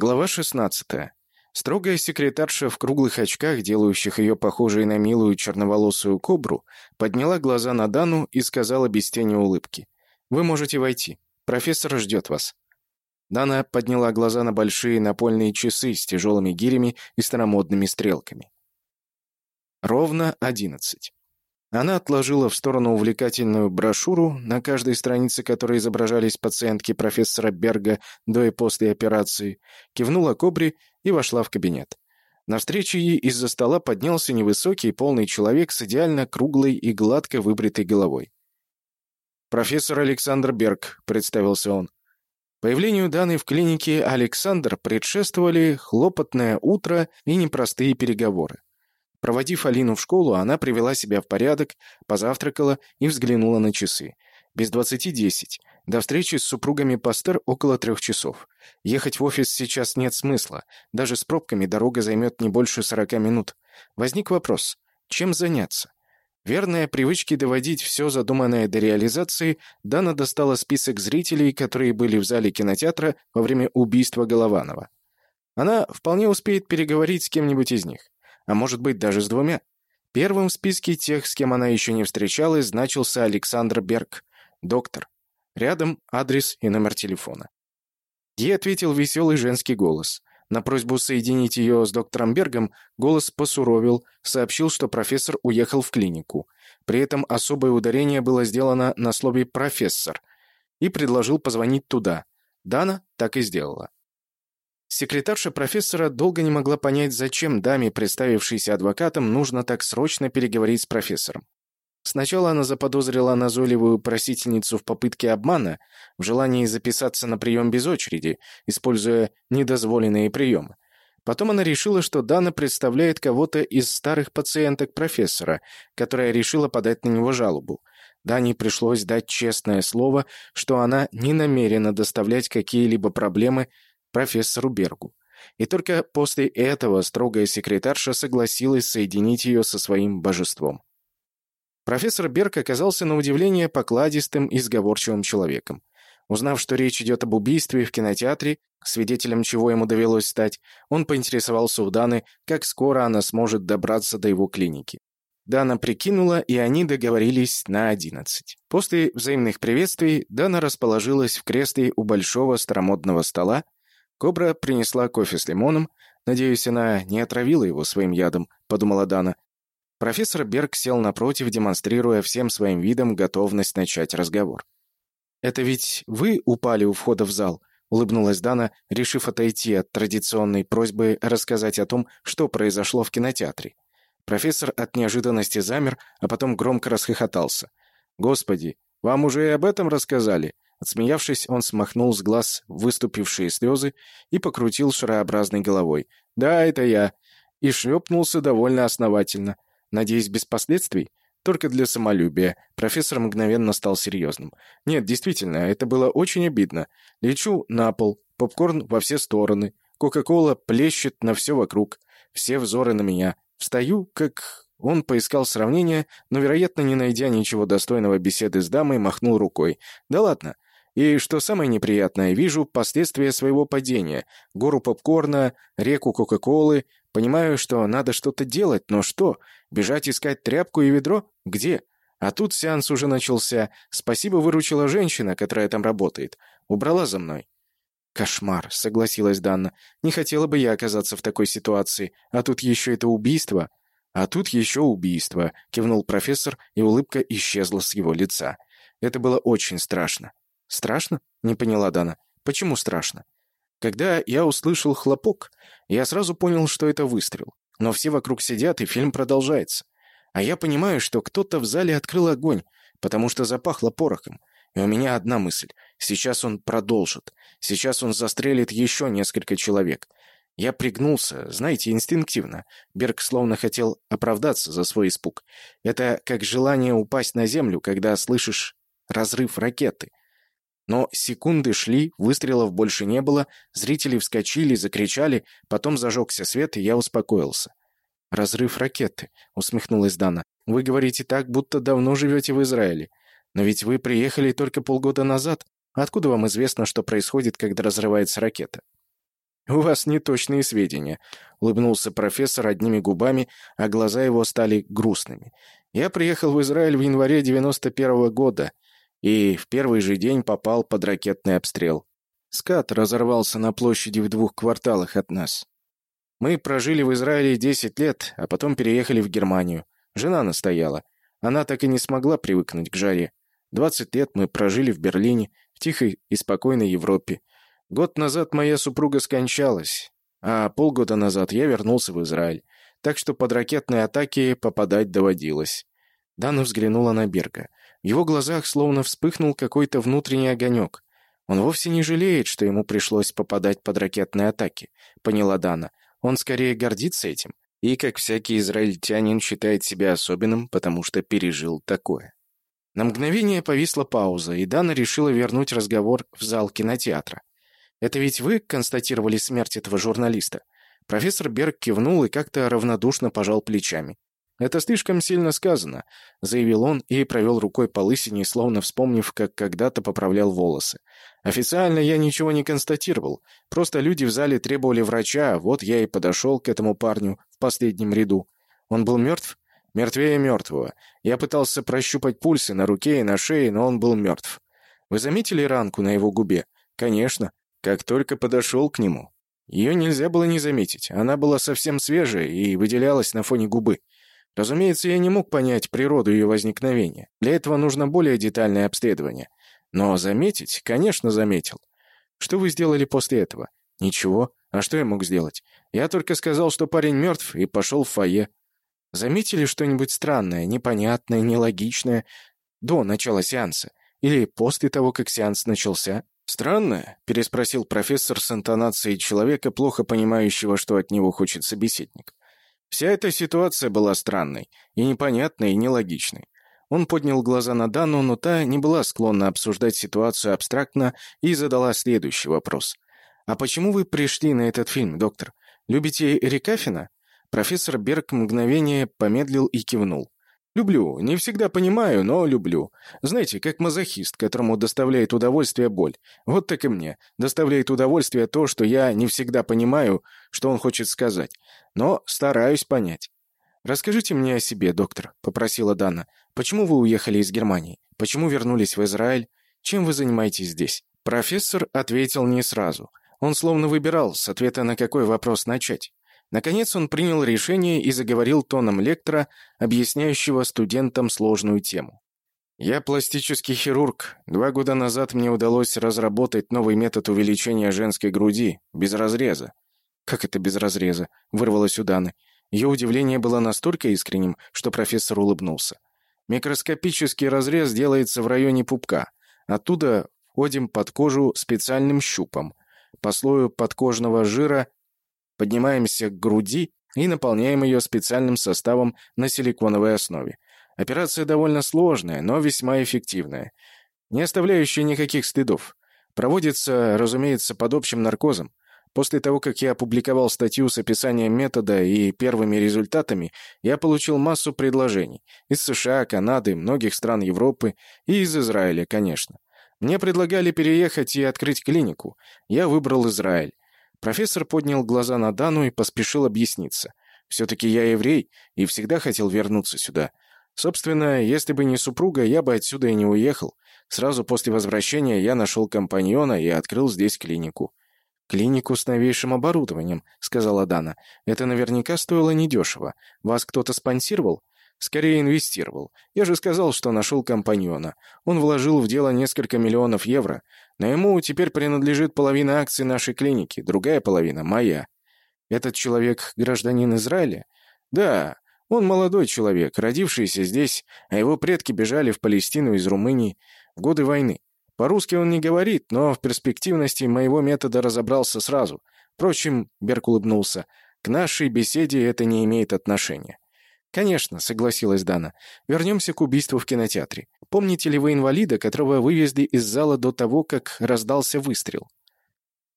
Глава 16. Строгая секретарша в круглых очках, делающих ее похожей на милую черноволосую кобру, подняла глаза на Дану и сказала без тени улыбки. «Вы можете войти. Профессор ждет вас». Дана подняла глаза на большие напольные часы с тяжелыми гирями и старомодными стрелками. Ровно одиннадцать. Она отложила в сторону увлекательную брошюру, на каждой странице которой изображались пациентки профессора Берга до и после операции, кивнула Кобри и вошла в кабинет. Навстречу ей из-за стола поднялся невысокий, полный человек с идеально круглой и гладко выбритой головой. «Профессор Александр Берг», — представился он. Появлению Даны в клинике Александр предшествовали хлопотное утро и непростые переговоры. Проводив Алину в школу, она привела себя в порядок, позавтракала и взглянула на часы. Без двадцати десять. До встречи с супругами Пастер около трех часов. Ехать в офис сейчас нет смысла. Даже с пробками дорога займет не больше сорока минут. Возник вопрос. Чем заняться? Верная привычки доводить все задуманное до реализации, Дана достала список зрителей, которые были в зале кинотеатра во время убийства Голованова. Она вполне успеет переговорить с кем-нибудь из них а может быть даже с двумя. Первым в списке тех, с кем она еще не встречалась, значился Александр Берг, доктор. Рядом адрес и номер телефона. Ей ответил веселый женский голос. На просьбу соединить ее с доктором Бергом голос посуровил, сообщил, что профессор уехал в клинику. При этом особое ударение было сделано на слове «профессор» и предложил позвонить туда. Дана так и сделала. Секретарша профессора долго не могла понять, зачем даме, представившейся адвокатом, нужно так срочно переговорить с профессором. Сначала она заподозрила назойливую просительницу в попытке обмана, в желании записаться на прием без очереди, используя недозволенные приемы. Потом она решила, что Дана представляет кого-то из старых пациенток профессора, которая решила подать на него жалобу. Дане пришлось дать честное слово, что она не намерена доставлять какие-либо проблемы профессору Бергу. И только после этого строгая секретарша согласилась соединить ее со своим божеством. Профессор Берг оказался на удивление покладистым и сговорчивым человеком. Узнав, что речь идет об убийстве в кинотеатре, свидетелем чего ему довелось стать, он поинтересовался у Даны, как скоро она сможет добраться до его клиники. Дана прикинула, и они договорились на одиннадцать. После взаимных приветствий Дана расположилась в кресле у большого старомодного стола, Кобра принесла кофе с лимоном. Надеюсь, она не отравила его своим ядом, подумала Дана. Профессор Берг сел напротив, демонстрируя всем своим видом готовность начать разговор. «Это ведь вы упали у входа в зал?» — улыбнулась Дана, решив отойти от традиционной просьбы рассказать о том, что произошло в кинотеатре. Профессор от неожиданности замер, а потом громко расхохотался. «Господи, вам уже и об этом рассказали? Отсмеявшись, он смахнул с глаз выступившие слезы и покрутил шарообразной головой. «Да, это я». И шлепнулся довольно основательно. Надеюсь, без последствий? Только для самолюбия. Профессор мгновенно стал серьезным. Нет, действительно, это было очень обидно. Лечу на пол, попкорн во все стороны. Кока-кола плещет на все вокруг. Все взоры на меня. Встаю, как... Он поискал сравнение, но, вероятно, не найдя ничего достойного беседы с дамой, махнул рукой. «Да ладно, и, что самое неприятное, вижу последствия своего падения. Гору попкорна, реку Кока-Колы. Понимаю, что надо что-то делать, но что? Бежать искать тряпку и ведро? Где? А тут сеанс уже начался. Спасибо выручила женщина, которая там работает. Убрала за мной. «Кошмар», — согласилась Данна. «Не хотела бы я оказаться в такой ситуации. А тут еще это убийство». «А тут еще убийство», — кивнул профессор, и улыбка исчезла с его лица. Это было очень страшно. «Страшно?» — не поняла Дана. «Почему страшно?» Когда я услышал хлопок, я сразу понял, что это выстрел. Но все вокруг сидят, и фильм продолжается. А я понимаю, что кто-то в зале открыл огонь, потому что запахло порохом. И у меня одна мысль. Сейчас он продолжит. Сейчас он застрелит еще несколько человек. Я пригнулся, знаете, инстинктивно. Берг словно хотел оправдаться за свой испуг. Это как желание упасть на землю, когда слышишь разрыв ракеты. Но секунды шли, выстрелов больше не было, зрители вскочили, закричали, потом зажегся свет, и я успокоился. «Разрыв ракеты», — усмехнулась Дана. «Вы говорите так, будто давно живете в Израиле. Но ведь вы приехали только полгода назад. Откуда вам известно, что происходит, когда разрывается ракета?» «У вас неточные сведения», — улыбнулся профессор одними губами, а глаза его стали грустными. «Я приехал в Израиль в январе 91 -го года и в первый же день попал под ракетный обстрел. Скат разорвался на площади в двух кварталах от нас. Мы прожили в Израиле 10 лет, а потом переехали в Германию. Жена настояла. Она так и не смогла привыкнуть к жаре. 20 лет мы прожили в Берлине, в тихой и спокойной Европе. Год назад моя супруга скончалась, а полгода назад я вернулся в Израиль. Так что под ракетные атаки попадать доводилось. Дана взглянула на Берга. В его глазах словно вспыхнул какой-то внутренний огонек. Он вовсе не жалеет, что ему пришлось попадать под ракетные атаки, поняла Дана. Он скорее гордится этим. И, как всякий израильтянин, считает себя особенным, потому что пережил такое. На мгновение повисла пауза, и Дана решила вернуть разговор в зал кинотеатра. «Это ведь вы констатировали смерть этого журналиста?» Профессор Берг кивнул и как-то равнодушно пожал плечами. «Это слишком сильно сказано», — заявил он и провел рукой по лысине, словно вспомнив, как когда-то поправлял волосы. «Официально я ничего не констатировал. Просто люди в зале требовали врача, вот я и подошел к этому парню в последнем ряду. Он был мертв? Мертвее мертвого. Я пытался прощупать пульсы на руке и на шее, но он был мертв. Вы заметили ранку на его губе? Конечно. Как только подошел к нему. Ее нельзя было не заметить. Она была совсем свежая и выделялась на фоне губы. Разумеется, я не мог понять природу ее возникновения. Для этого нужно более детальное обследование. Но заметить, конечно, заметил. Что вы сделали после этого? Ничего. А что я мог сделать? Я только сказал, что парень мертв, и пошел в фойе. Заметили что-нибудь странное, непонятное, нелогичное до начала сеанса? Или после того, как сеанс начался? «Странное?» — переспросил профессор с интонацией человека, плохо понимающего, что от него хочет собеседник. Вся эта ситуация была странной, и непонятной, и нелогичной. Он поднял глаза на Дану, но та не была склонна обсуждать ситуацию абстрактно и задала следующий вопрос. «А почему вы пришли на этот фильм, доктор? Любите Рикафина?» Профессор Берг мгновение помедлил и кивнул. Люблю. Не всегда понимаю, но люблю. Знаете, как мазохист, которому доставляет удовольствие боль. Вот так и мне. Доставляет удовольствие то, что я не всегда понимаю, что он хочет сказать. Но стараюсь понять. «Расскажите мне о себе, доктор», — попросила Дана. «Почему вы уехали из Германии? Почему вернулись в Израиль? Чем вы занимаетесь здесь?» Профессор ответил не сразу. Он словно выбирал, с ответа на какой вопрос начать. Наконец он принял решение и заговорил тоном лектора, объясняющего студентам сложную тему. «Я пластический хирург. Два года назад мне удалось разработать новый метод увеличения женской груди, без разреза». «Как это без разреза?» — вырвалось у Даны. Ее удивление было настолько искренним, что профессор улыбнулся. «Микроскопический разрез делается в районе пупка. Оттуда входим под кожу специальным щупом. По слою подкожного жира Поднимаемся к груди и наполняем ее специальным составом на силиконовой основе. Операция довольно сложная, но весьма эффективная, не оставляющая никаких следов. Проводится, разумеется, под общим наркозом. После того, как я опубликовал статью с описанием метода и первыми результатами, я получил массу предложений. Из США, Канады, многих стран Европы и из Израиля, конечно. Мне предлагали переехать и открыть клинику. Я выбрал Израиль. Профессор поднял глаза на Дану и поспешил объясниться. «Все-таки я еврей и всегда хотел вернуться сюда. Собственно, если бы не супруга, я бы отсюда и не уехал. Сразу после возвращения я нашел компаньона и открыл здесь клинику». «Клинику с новейшим оборудованием», — сказала Дана. «Это наверняка стоило недешево. Вас кто-то спонсировал?» Скорее инвестировал. Я же сказал, что нашел компаньона. Он вложил в дело несколько миллионов евро, но ему теперь принадлежит половина акций нашей клиники, другая половина — моя. Этот человек — гражданин Израиля? Да, он молодой человек, родившийся здесь, а его предки бежали в Палестину из Румынии в годы войны. По-русски он не говорит, но в перспективности моего метода разобрался сразу. Впрочем, Берк улыбнулся, к нашей беседе это не имеет отношения. «Конечно», — согласилась Дана. «Вернемся к убийству в кинотеатре. Помните ли вы инвалида, которого вывезли из зала до того, как раздался выстрел?»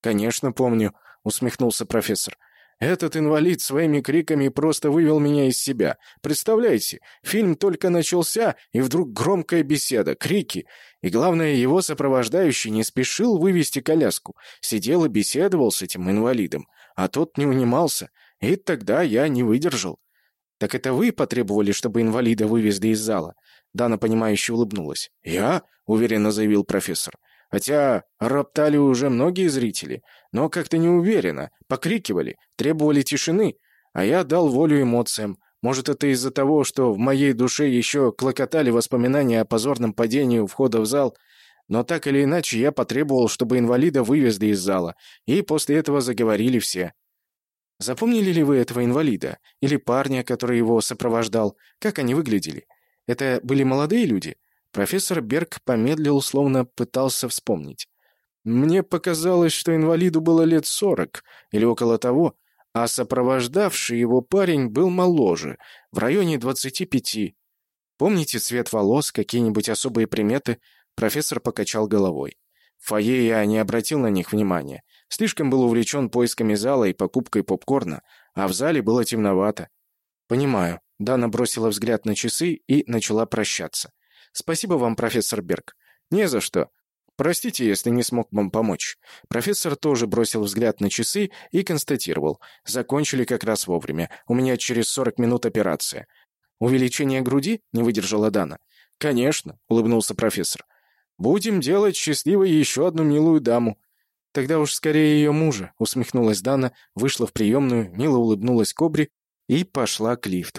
«Конечно, помню», — усмехнулся профессор. Этот инвалид своими криками просто вывел меня из себя. Представляете, фильм только начался, и вдруг громкая беседа, крики. И главное, его сопровождающий не спешил вывести коляску. Сидел и беседовал с этим инвалидом. А тот не унимался. И тогда я не выдержал. «Так это вы потребовали, чтобы инвалида вывезли из зала?» Дана, понимающе улыбнулась. «Я?» — уверенно заявил профессор. Хотя роптали уже многие зрители, но как-то не уверенно, покрикивали, требовали тишины, а я дал волю эмоциям. Может, это из-за того, что в моей душе еще клокотали воспоминания о позорном падении у входа в зал, но так или иначе я потребовал, чтобы инвалида вывезли из зала, и после этого заговорили все. Запомнили ли вы этого инвалида? Или парня, который его сопровождал? Как они выглядели? Это были молодые люди? Профессор Берг помедлил, словно пытался вспомнить. Мне показалось, что инвалиду было лет сорок или около того, а сопровождавший его парень был моложе, в районе двадцати пяти. Помните цвет волос, какие-нибудь особые приметы? Профессор покачал головой. В фойе я не обратил на них внимания. Слишком был увлечен поисками зала и покупкой попкорна, а в зале было темновато. «Понимаю». Дана бросила взгляд на часы и начала прощаться. Спасибо вам, профессор Берг. Не за что. Простите, если не смог вам помочь. Профессор тоже бросил взгляд на часы и констатировал. Закончили как раз вовремя. У меня через 40 минут операция. Увеличение груди? Не выдержала Дана. Конечно, улыбнулся профессор. Будем делать счастливой еще одну милую даму. Тогда уж скорее ее мужа, усмехнулась Дана, вышла в приемную, мило улыбнулась Кобре и пошла к лифту.